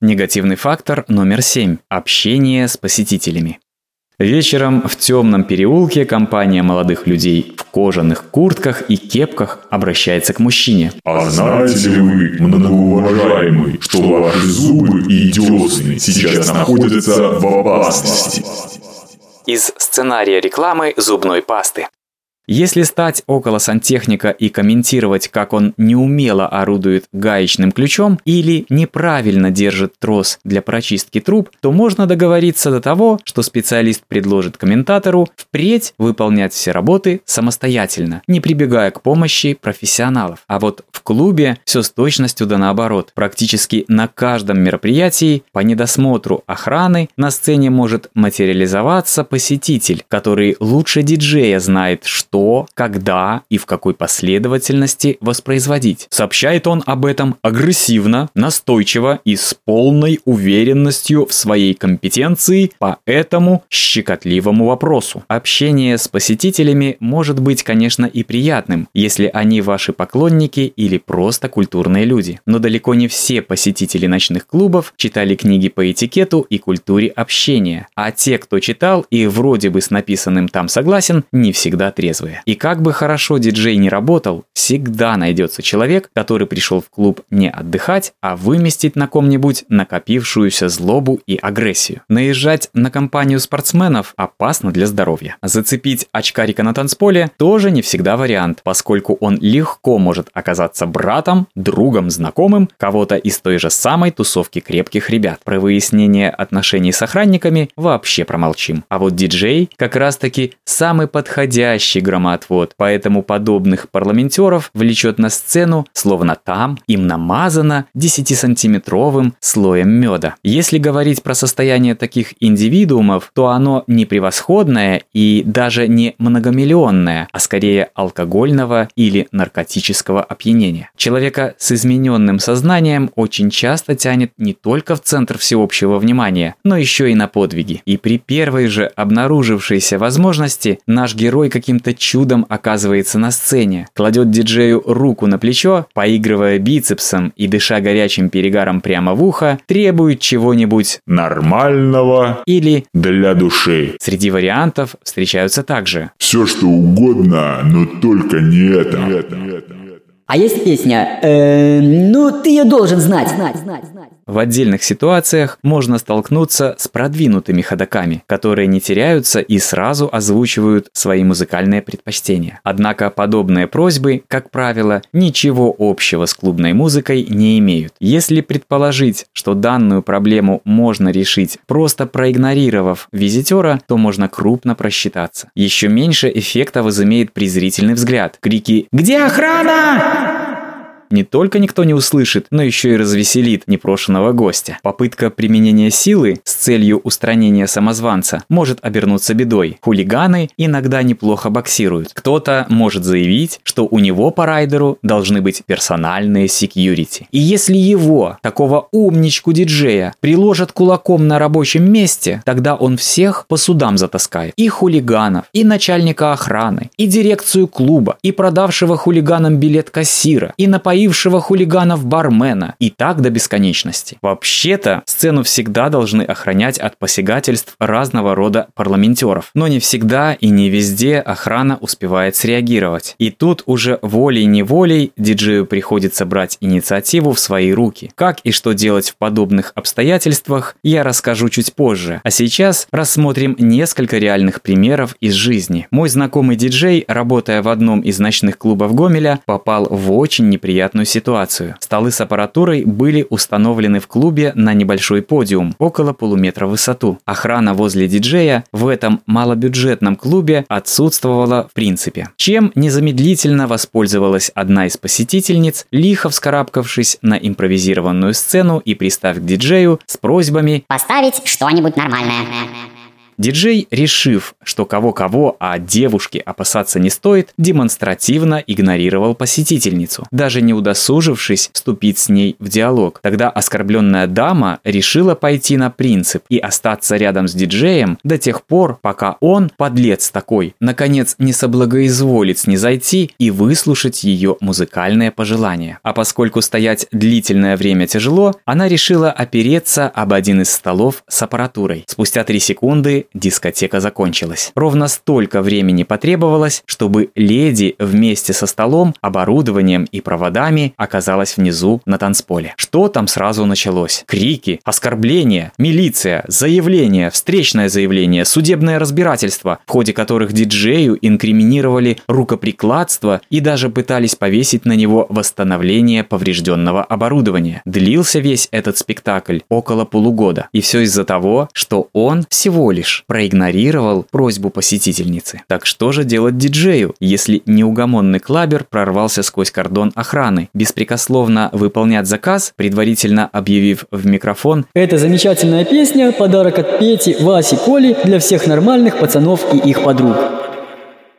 Негативный фактор номер семь – общение с посетителями. Вечером в темном переулке компания молодых людей в кожаных куртках и кепках обращается к мужчине. А знаете ли вы, многоуважаемый, что ваши зубы и десны сейчас находятся в опасности? Из сценария рекламы зубной пасты. Если стать около сантехника и комментировать, как он неумело орудует гаечным ключом или неправильно держит трос для прочистки труб, то можно договориться до того, что специалист предложит комментатору впредь выполнять все работы самостоятельно, не прибегая к помощи профессионалов. А вот в клубе все с точностью да наоборот. Практически на каждом мероприятии по недосмотру охраны на сцене может материализоваться посетитель, который лучше диджея знает, что что, когда и в какой последовательности воспроизводить. Сообщает он об этом агрессивно, настойчиво и с полной уверенностью в своей компетенции по этому щекотливому вопросу. Общение с посетителями может быть, конечно, и приятным, если они ваши поклонники или просто культурные люди. Но далеко не все посетители ночных клубов читали книги по этикету и культуре общения, а те, кто читал и вроде бы с написанным там согласен, не всегда трезвы трезвые. И как бы хорошо диджей не работал, всегда найдется человек, который пришел в клуб не отдыхать, а выместить на ком-нибудь накопившуюся злобу и агрессию. Наезжать на компанию спортсменов опасно для здоровья. Зацепить очкарика на танцполе тоже не всегда вариант, поскольку он легко может оказаться братом, другом, знакомым кого-то из той же самой тусовки крепких ребят. Про выяснение отношений с охранниками вообще промолчим. А вот диджей как раз таки самый подходящий громоотвод, поэтому подобных парламентеров влечет на сцену, словно там им намазано 10-сантиметровым слоем меда. Если говорить про состояние таких индивидуумов, то оно не превосходное и даже не многомиллионное, а скорее алкогольного или наркотического опьянения. Человека с измененным сознанием очень часто тянет не только в центр всеобщего внимания, но еще и на подвиги. И при первой же обнаружившейся возможности наш герой каким-то чудом оказывается на сцене, кладет диджею руку на плечо, поигрывая бицепсом и дыша горячим перегаром прямо в ухо, требует чего-нибудь нормального или для души. Среди вариантов встречаются также все что угодно, но только не это. Не это, не это. А есть песня э, «Ну, ты ее должен знать». знать, знать, знать. В отдельных ситуациях можно столкнуться с продвинутыми ходаками, которые не теряются и сразу озвучивают свои музыкальные предпочтения. Однако подобные просьбы, как правило, ничего общего с клубной музыкой не имеют. Если предположить, что данную проблему можно решить просто проигнорировав визитера, то можно крупно просчитаться. Еще меньше эффекта возымеет презрительный взгляд. Крики «Где охрана?» Не только никто не услышит, но еще и развеселит непрошенного гостя. Попытка применения силы с целью устранения самозванца может обернуться бедой. Хулиганы иногда неплохо боксируют. Кто-то может заявить, что у него по райдеру должны быть персональные секьюрити. И если его, такого умничку-диджея, приложат кулаком на рабочем месте, тогда он всех по судам затаскает. И хулиганов, и начальника охраны, и дирекцию клуба, и продавшего хулиганам билет кассира, и напоившего напоившего хулиганов бармена. И так до бесконечности. Вообще-то, сцену всегда должны охранять от посягательств разного рода парламентеров. Но не всегда и не везде охрана успевает среагировать. И тут уже волей-неволей диджею приходится брать инициативу в свои руки. Как и что делать в подобных обстоятельствах, я расскажу чуть позже. А сейчас рассмотрим несколько реальных примеров из жизни. Мой знакомый диджей, работая в одном из ночных клубов Гомеля, попал в очень неприятную неприятную ситуацию. Столы с аппаратурой были установлены в клубе на небольшой подиум, около полуметра в высоту. Охрана возле диджея в этом малобюджетном клубе отсутствовала в принципе. Чем незамедлительно воспользовалась одна из посетительниц, лихо вскарабкавшись на импровизированную сцену и пристав к диджею с просьбами «Поставить что-нибудь нормальное». Диджей, решив, что кого-кого, а девушки опасаться не стоит, демонстративно игнорировал посетительницу, даже не удосужившись вступить с ней в диалог. Тогда оскорбленная дама решила пойти на принцип и остаться рядом с диджеем до тех пор, пока он, подлец такой, наконец не соблагоизволит снизойти и выслушать ее музыкальное пожелание. А поскольку стоять длительное время тяжело, она решила опереться об один из столов с аппаратурой. Спустя три секунды дискотека закончилась. Ровно столько времени потребовалось, чтобы леди вместе со столом, оборудованием и проводами оказалась внизу на танцполе. Что там сразу началось? Крики, оскорбления, милиция, заявление, встречное заявление, судебное разбирательство, в ходе которых диджею инкриминировали рукоприкладство и даже пытались повесить на него восстановление поврежденного оборудования. Длился весь этот спектакль около полугода. И все из-за того, что он всего лишь проигнорировал просьбу посетительницы. Так что же делать диджею, если неугомонный клабер прорвался сквозь кордон охраны, беспрекословно выполнять заказ, предварительно объявив в микрофон «Это замечательная песня, подарок от Пети, Васи, Коли для всех нормальных пацанов и их подруг».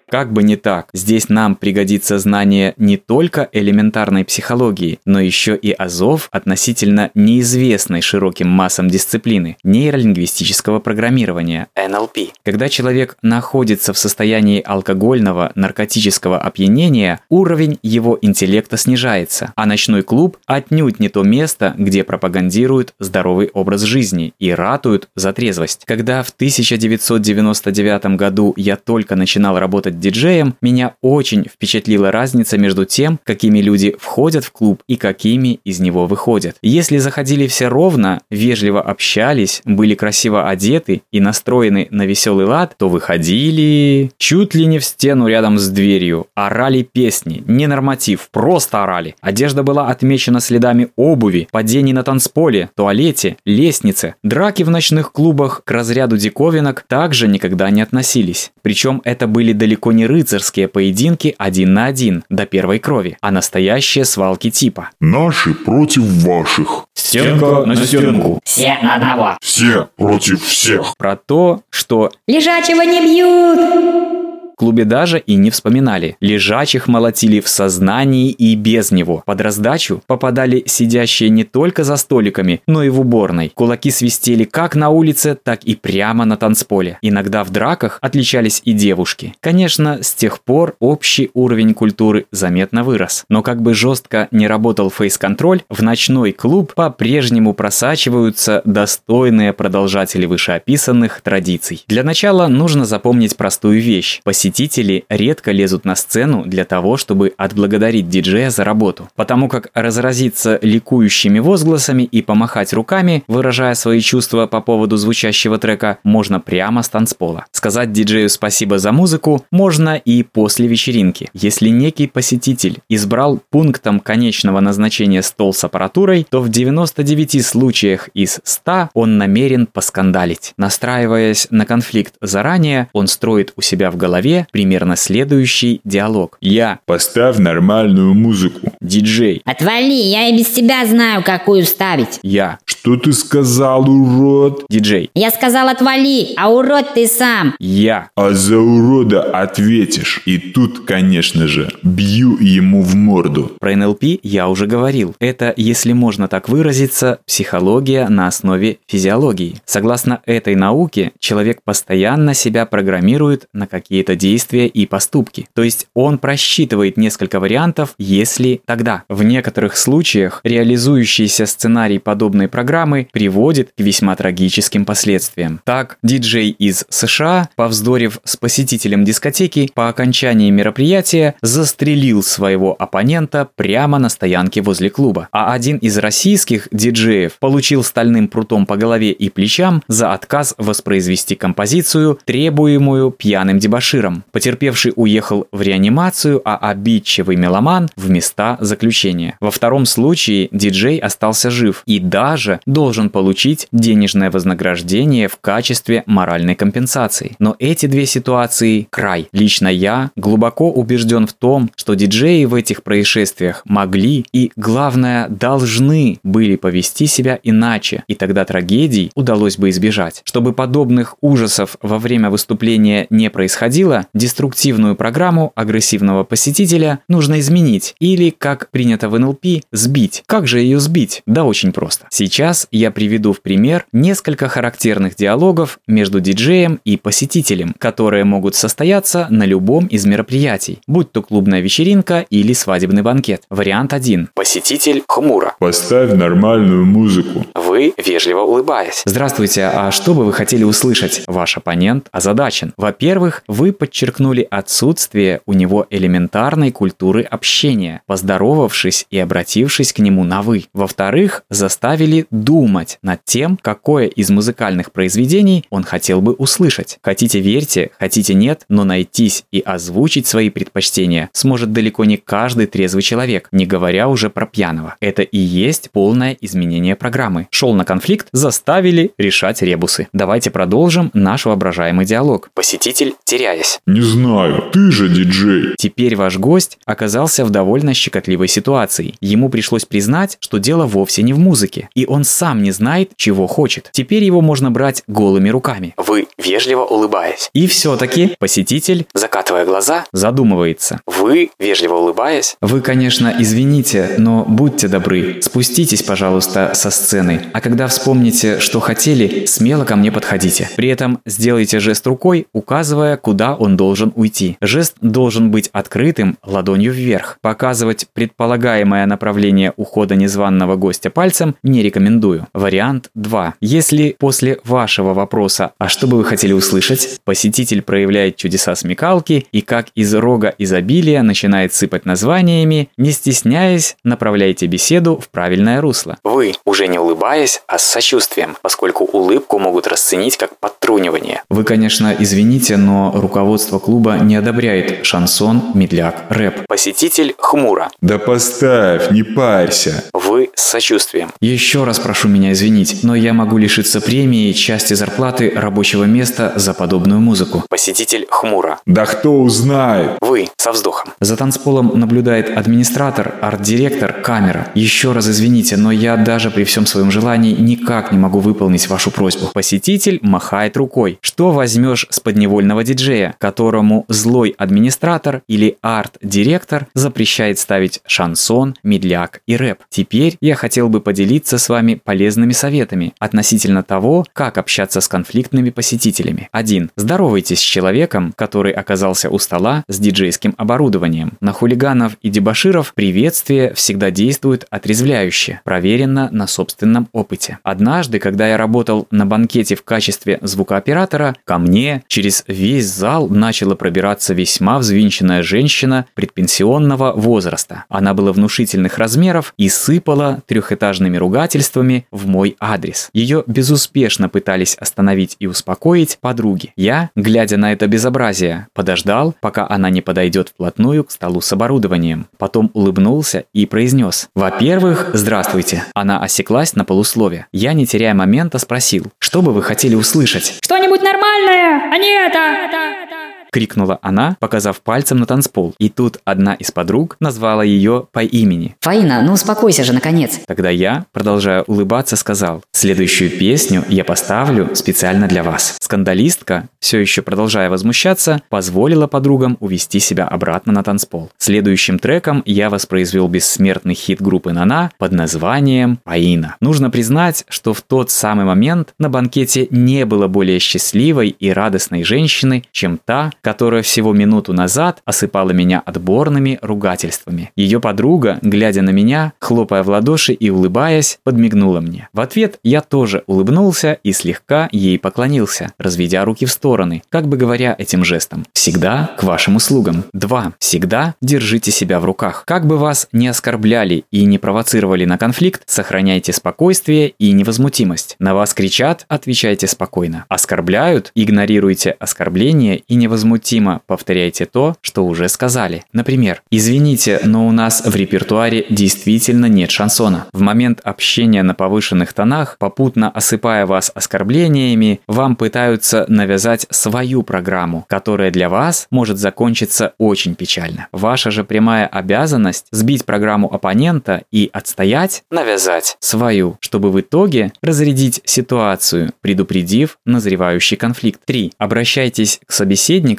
Как бы не так, здесь нам пригодится знание не только элементарной психологии, но еще и азов относительно неизвестной широким массам дисциплины – нейролингвистического программирования – NLP. Когда человек находится в состоянии алкогольного, наркотического опьянения, уровень его интеллекта снижается, а ночной клуб отнюдь не то место, где пропагандируют здоровый образ жизни и ратуют за трезвость. Когда в 1999 году я только начинал работать диджеем, меня очень впечатлила разница между тем, какими люди входят в клуб и какими из него выходят. Если заходили все ровно, вежливо общались, были красиво одеты и настроены на веселый лад, то выходили чуть ли не в стену рядом с дверью, орали песни, не норматив, просто орали. Одежда была отмечена следами обуви, падений на танцполе, туалете, лестнице. Драки в ночных клубах к разряду диковинок также никогда не относились. Причем это были далеко далеко не рыцарские поединки один на один до первой крови, а настоящие свалки типа. Наши против ваших. Стенка на стенку. Все на одного. Все против всех. Про то, что Лежачего не бьют клубе даже и не вспоминали. Лежачих молотили в сознании и без него. Под раздачу попадали сидящие не только за столиками, но и в уборной. Кулаки свистели как на улице, так и прямо на танцполе. Иногда в драках отличались и девушки. Конечно, с тех пор общий уровень культуры заметно вырос. Но как бы жестко не работал фейс-контроль, в ночной клуб по-прежнему просачиваются достойные продолжатели вышеописанных традиций. Для начала нужно запомнить простую вещь. Посетители редко лезут на сцену для того, чтобы отблагодарить диджея за работу, потому как разразиться ликующими возгласами и помахать руками, выражая свои чувства по поводу звучащего трека, можно прямо с танцпола. Сказать диджею спасибо за музыку можно и после вечеринки. Если некий посетитель избрал пунктом конечного назначения стол с аппаратурой, то в 99 случаях из 100 он намерен поскандалить. Настраиваясь на конфликт заранее, он строит у себя в голове примерно следующий диалог. Я. Поставь нормальную музыку. Диджей. Отвали, я и без тебя знаю, какую ставить. Я. Что ты сказал, урод? Диджей. Я сказал отвали, а урод ты сам. Я. А за урода ответишь. И тут, конечно же, бью ему в морду. Про НЛП я уже говорил. Это, если можно так выразиться, психология на основе физиологии. Согласно этой науке, человек постоянно себя программирует на какие-то действия и поступки. То есть он просчитывает несколько вариантов, если тогда. В некоторых случаях реализующийся сценарий подобной программы приводит к весьма трагическим последствиям. Так, диджей из США, повздорив с посетителем дискотеки, по окончании мероприятия застрелил своего оппонента прямо на стоянке возле клуба. А один из российских диджеев получил стальным прутом по голове и плечам за отказ воспроизвести композицию, требуемую пьяным дебаширом. Потерпевший уехал в реанимацию, а обидчивый меломан в места заключения. Во втором случае диджей остался жив и даже должен получить денежное вознаграждение в качестве моральной компенсации. Но эти две ситуации – край. Лично я глубоко убежден в том, что диджеи в этих происшествиях могли и, главное, должны были повести себя иначе, и тогда трагедий удалось бы избежать. Чтобы подобных ужасов во время выступления не происходило, деструктивную программу агрессивного посетителя нужно изменить или, как принято в НЛП, сбить. Как же ее сбить? Да очень просто. Сейчас я приведу в пример несколько характерных диалогов между диджеем и посетителем, которые могут состояться на любом из мероприятий, будь то клубная вечеринка или свадебный банкет. Вариант 1. Посетитель хмуро. Поставь нормальную музыку. Вы вежливо улыбаясь. Здравствуйте, а что бы вы хотели услышать? Ваш оппонент озадачен. Во-первых, вы подчеркнули отсутствие у него элементарной культуры общения, поздоровавшись и обратившись к нему на «вы». Во-вторых, заставили думать над тем, какое из музыкальных произведений он хотел бы услышать. Хотите верьте, хотите нет, но найтись и озвучить свои предпочтения сможет далеко не каждый трезвый человек, не говоря уже про пьяного. Это и есть полное изменение программы. Шел на конфликт, заставили решать ребусы. Давайте продолжим наш воображаемый диалог. Посетитель, теряясь. Не знаю, ты же диджей. Теперь ваш гость оказался в довольно щекотливой ситуации. Ему пришлось признать, что дело вовсе не в музыке, и он сам не знает, чего хочет. Теперь его можно брать голыми руками. Вы вежливо улыбаясь. И все-таки посетитель, закатывая глаза, задумывается. Вы вежливо улыбаясь. Вы, конечно, извините, но будьте добры, спуститесь, пожалуйста, со сцены. А когда вспомните, что хотели, смело ко мне подходите. При этом сделайте жест рукой, указывая, куда он должен уйти. Жест должен быть открытым, ладонью вверх. Показывать предполагаемое направление ухода незваного гостя пальцем не рекомендую. Вариант 2. Если после вашего вопроса «А что бы вы хотели услышать?» посетитель проявляет чудеса смекалки и как из рога изобилия начинает сыпать названиями, не стесняясь, направляйте беседу в правильное русло. Вы, уже не улыбаясь, а с сочувствием, поскольку улыбку могут расценить как подтрунивание. Вы, конечно, извините, но руководство клуба не одобряет шансон, медляк, рэп. Посетитель хмуро. Да поставь, не парься. Вы с сочувствием. Еще раз прошу меня извинить, но я могу лишиться премии, части зарплаты, рабочего места за подобную музыку. Посетитель хмуро. Да кто узнает? Вы со вздохом. За танцполом наблюдает администратор, арт-директор, камера. Еще раз извините, но я даже при всем своем желании никак не могу выполнить вашу просьбу. Посетитель махает рукой. Что возьмешь с подневольного диджея, которому злой администратор или арт-директор запрещает ставить шансон, медляк и рэп? Теперь я хотел бы поделиться с вами полезными советами относительно того, как общаться с конфликтными посетителями. 1. Здоровайтесь с человеком, который оказался у стола с диджейским оборудованием. На хулиганов и дебаширов приветствие всегда действует отрезвляюще, проверено на собственном опыте. Однажды, когда я работал на банкете в качестве звукооператора, ко мне через весь зал начала пробираться весьма взвинченная женщина предпенсионного возраста. Она была внушительных размеров и сыпала трехэтажными ругательствами в мой адрес. Ее безуспешно пытались остановить и успокоить подруги. Я, глядя на это безобразие, подождал, пока она не подойдет вплотную к столу с оборудованием. Потом улыбнулся и произнес «Во-первых, здравствуйте». Она осеклась на полуслове. Я, не теряя момента, спросил «Что бы вы хотели услышать?» Что-нибудь нормальное, а не это! Крикнула она, показав пальцем на танцпол. И тут одна из подруг назвала ее по имени. Фаина, ну успокойся же, наконец. Тогда я, продолжая улыбаться, сказал «Следующую песню я поставлю специально для вас». Скандалистка, все еще продолжая возмущаться, позволила подругам увести себя обратно на танцпол. Следующим треком я воспроизвел бессмертный хит группы Нана под названием «Паина». Нужно признать, что в тот самый момент на банкете не было более счастливой и радостной женщины, чем та, которая всего минуту назад осыпала меня отборными ругательствами. Ее подруга, глядя на меня, хлопая в ладоши и улыбаясь, подмигнула мне. В ответ я тоже улыбнулся и слегка ей поклонился, разведя руки в стороны, как бы говоря этим жестом. Всегда к вашим услугам. 2. Всегда держите себя в руках. Как бы вас не оскорбляли и не провоцировали на конфликт, сохраняйте спокойствие и невозмутимость. На вас кричат, отвечайте спокойно. Оскорбляют, игнорируйте оскорбление и невозмутимость невозмутимо повторяйте то, что уже сказали. Например, «Извините, но у нас в репертуаре действительно нет шансона». В момент общения на повышенных тонах, попутно осыпая вас оскорблениями, вам пытаются навязать свою программу, которая для вас может закончиться очень печально. Ваша же прямая обязанность сбить программу оппонента и отстоять, навязать свою, чтобы в итоге разрядить ситуацию, предупредив назревающий конфликт. 3. Обращайтесь к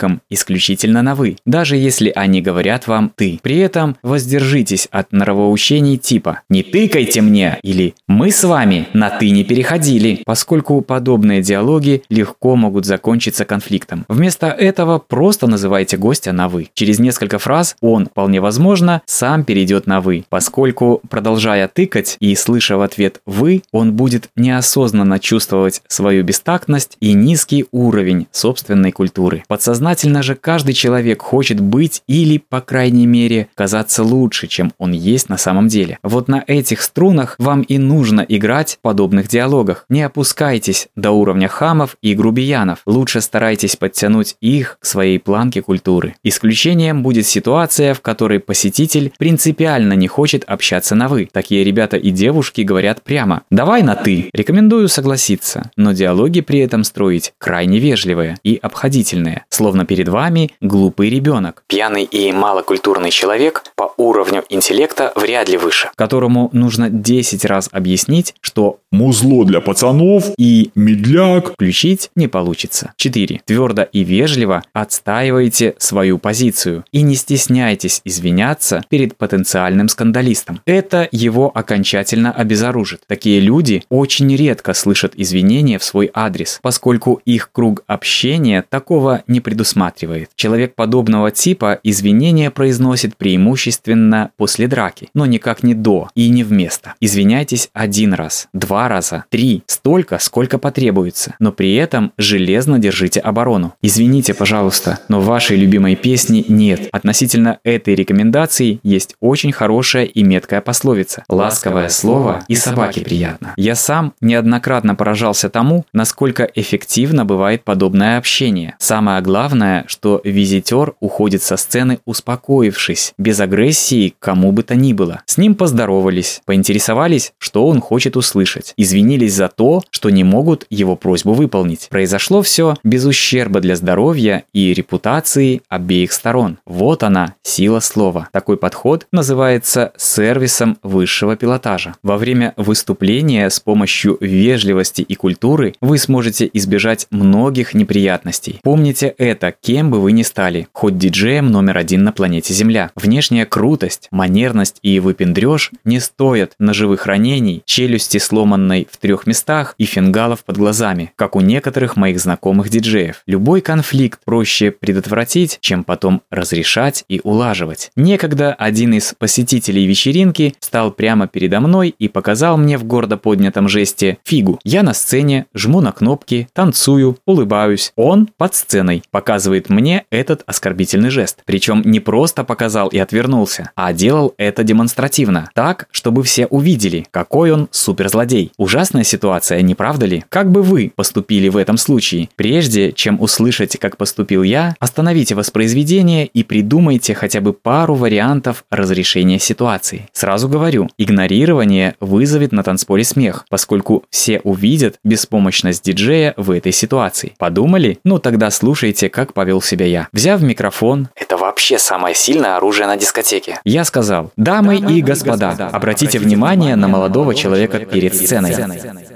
собеседникам исключительно на «вы», даже если они говорят вам «ты». При этом воздержитесь от нравоучений типа «не тыкайте мне» или «мы с вами на «ты» не переходили», поскольку подобные диалоги легко могут закончиться конфликтом. Вместо этого просто называйте гостя на «вы». Через несколько фраз он, вполне возможно, сам перейдет на «вы», поскольку, продолжая тыкать и слыша в ответ «вы», он будет неосознанно чувствовать свою бестактность и низкий уровень собственной культуры. Подсознательно же каждый человек хочет быть или, по крайней мере, казаться лучше, чем он есть на самом деле. Вот на этих струнах вам и нужно играть в подобных диалогах. Не опускайтесь до уровня хамов и грубиянов. Лучше старайтесь подтянуть их к своей планке культуры. Исключением будет ситуация, в которой посетитель принципиально не хочет общаться на «вы». Такие ребята и девушки говорят прямо «давай на «ты». Рекомендую согласиться, но диалоги при этом строить крайне вежливые и обходительные, словно перед вами глупый ребенок. Пьяный и малокультурный человек по уровню интеллекта вряд ли выше, которому нужно 10 раз объяснить, что Музло для пацанов и медляк. включить не получится. 4. Твердо и вежливо отстаивайте свою позицию и не стесняйтесь извиняться перед потенциальным скандалистом. Это его окончательно обезоружит. Такие люди очень редко слышат извинения в свой адрес, поскольку их круг общения такого не предусматривает. Человек подобного типа извинения произносит преимущественно после драки, но никак не до и не вместо. Извиняйтесь один раз, два раза, три, столько, сколько потребуется, но при этом железно держите оборону. Извините, пожалуйста, но вашей любимой песни нет. Относительно этой рекомендации есть очень хорошая и меткая пословица. Ласковое слово и собаке приятно. Я сам неоднократно поражался тому, насколько эффективно бывает подобное общение. Самое главное, что визитер уходит со сцены успокоившись, без агрессии кому бы то ни было. С ним поздоровались, поинтересовались, что он хочет услышать, извинились за то, что не могут его просьбу выполнить. Произошло все без ущерба для здоровья и репутации обеих сторон. Вот она, сила слова. Такой подход называется сервисом высшего пилотажа. Во время выступления с помощью вежливости и культуры вы сможете избежать многих неприятностей. Помните это, кем бы вы ни стали, хоть диджеем номер один на планете Земля. Внешняя крутость, манерность и выпендреж не стоят ножевых ранений, челюсти сломанной в трех местах и фингалов под глазами, как у некоторых моих знакомых диджеев. Любой конфликт проще предотвратить, чем потом разрешать и улаживать. Некогда один из посетителей вечеринки стал прямо передо мной и показал мне в гордо поднятом жесте фигу. Я на сцене, жму на кнопки, танцую, улыбаюсь. Он под сценой показывает мне этот оскорбительный жест. Причем не просто показал и отвернулся, а делал это демонстративно. Так, чтобы все увидели, какой он суперзлодей. Ужасная ситуация, не правда ли? Как бы вы поступили в этом случае? Прежде чем услышать, как поступил я, остановите воспроизведение и придумайте хотя бы пару вариантов разрешения ситуации. Сразу говорю, игнорирование вызовет на танцполе смех, поскольку все увидят беспомощность диджея в этой ситуации. Подумали? Ну тогда слушайте, как повел себя я. Взяв микрофон, это вообще самое сильное оружие на дискотеке. Я сказал, дамы и господа, обратите внимание на молодого человека перед сценой.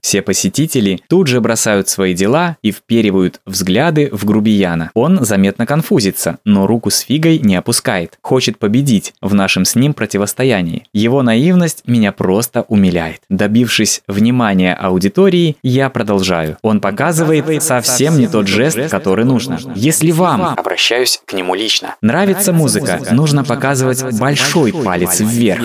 Все посетители тут же бросают свои дела и вперивают взгляды в грубияна. Он заметно конфузится, но руку с фигой не опускает. Хочет победить в нашем с ним противостоянии. Его наивность меня просто умиляет. Добившись внимания аудитории, я продолжаю. Он показывает совсем не тот жест, который нужно. Если вам, обращаюсь к нему лично, нравится музыка, нужно показывать большой палец вверх.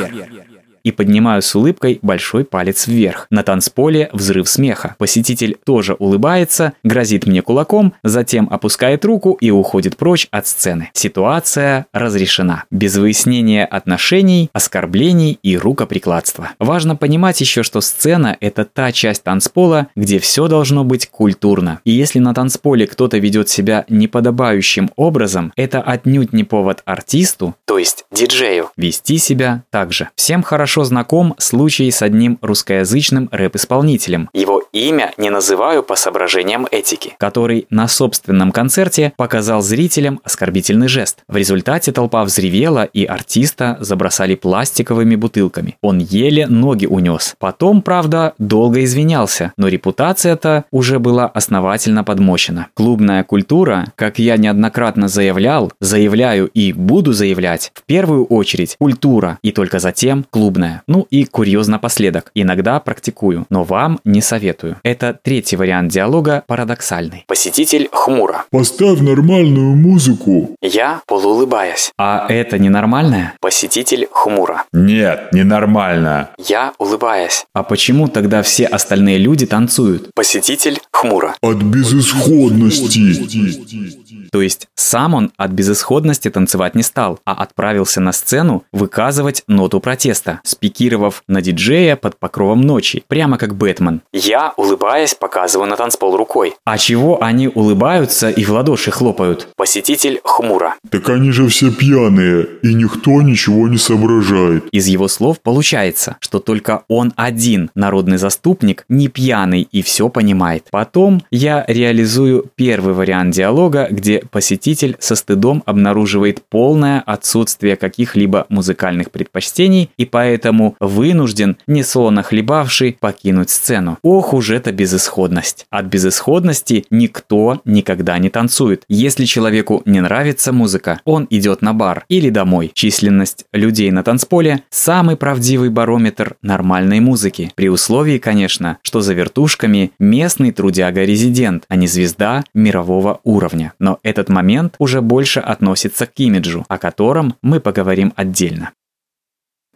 И поднимаю с улыбкой большой палец вверх. На танцполе взрыв смеха. Посетитель тоже улыбается, грозит мне кулаком, затем опускает руку и уходит прочь от сцены. Ситуация разрешена. Без выяснения отношений, оскорблений и рукоприкладства. Важно понимать еще, что сцена – это та часть танцпола, где все должно быть культурно. И если на танцполе кто-то ведет себя неподобающим образом, это отнюдь не повод артисту, то есть диджею, вести себя так же. Всем хорошо знаком случай с одним русскоязычным рэп-исполнителем. Его имя не называю по соображениям этики, который на собственном концерте показал зрителям оскорбительный жест. В результате толпа взревела и артиста забросали пластиковыми бутылками. Он еле ноги унес. Потом, правда, долго извинялся, но репутация-то уже была основательно подмочена. Клубная культура, как я неоднократно заявлял, заявляю и буду заявлять, в первую очередь культура и только затем клубная. Ну и курьезно напоследок. Иногда практикую, но вам не советую. Это третий вариант диалога парадоксальный. Посетитель хмуро. Поставь нормальную музыку. Я полуулыбаясь. А это ненормальное? Посетитель хмуро. Нет, ненормально. Я улыбаясь. А почему тогда все остальные люди танцуют? Посетитель хмуро. От безысходности. То есть сам он от безысходности танцевать не стал, а отправился на сцену выказывать ноту протеста, спикировав на диджея под покровом ночи, прямо как Бэтмен. Я, улыбаясь, показываю на танцпол рукой. А чего они улыбаются и в ладоши хлопают? Посетитель хмуро. Так они же все пьяные, и никто ничего не соображает. Из его слов получается, что только он один, народный заступник, не пьяный и все понимает. Потом я реализую первый вариант диалога, где посетитель со стыдом обнаруживает полное отсутствие каких-либо музыкальных предпочтений и поэтому вынужден, несловно хлебавший, покинуть сцену. Ох уж эта безысходность. От безысходности никто никогда не танцует. Если человеку не нравится музыка, он идет на бар или домой. Численность людей на танцполе – самый правдивый барометр нормальной музыки. При условии, конечно, что за вертушками местный трудяга-резидент, а не звезда мирового уровня. Но этот момент уже больше относится к имиджу, о котором мы поговорим отдельно.